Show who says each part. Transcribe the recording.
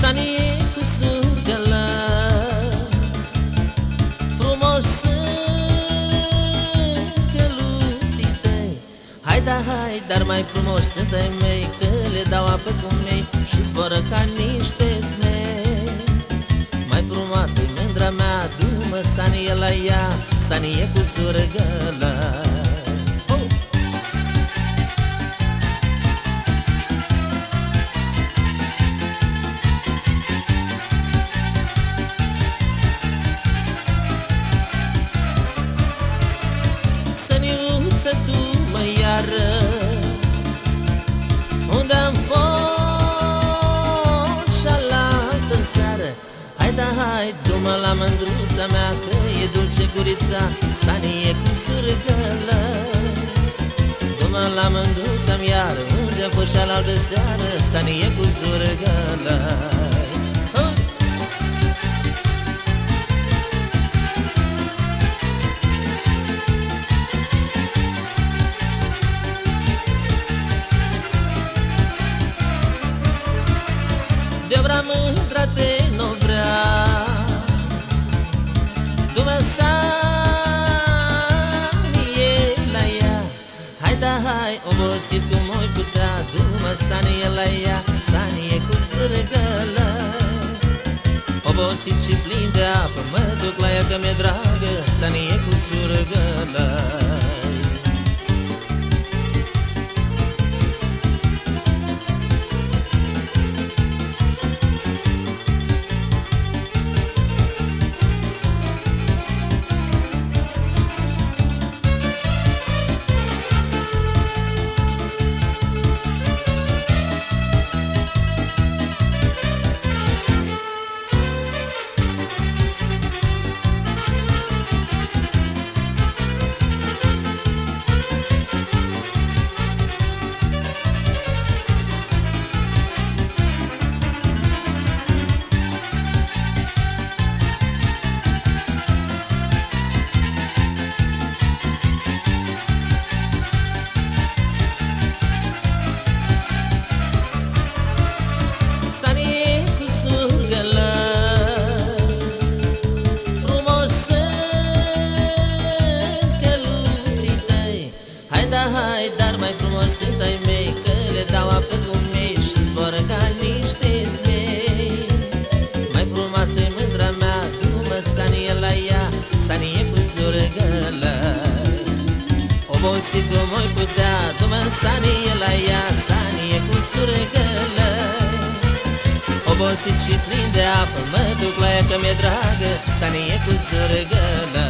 Speaker 1: sani cu surgala Frumos sunt căluții tăi. Hai da, hai, dar mai frumos sunt ai mei Că le dau apă cu mei și zboră ca niște smei Mai frumoasă-i mândra mea, du-mă sanie la ea Sanie cu surgala Hai da, hai, du-mă la mândruța mea Că e dulce gurița, sanie cu sârgălă. Du-mă la mândruța-mi iară Unde-am fost și alaltă seară Sanie cu sârgălă. De vrea mândra te nu vrea Hai da hai, obosit cum oi putea Dumnezeu la ea, sanie cu zârgălă Obosit și plin de apă Mă duc la ea că mi-e dragă Sanie cu zârgălă ea Sanie cu surgălă Obosit cum oi putea, du-mă Sanie la ea Sanie cu surgălă Obosit și plin de apă Mă duc la ea că mi-e dragă Stanie cu sărgălă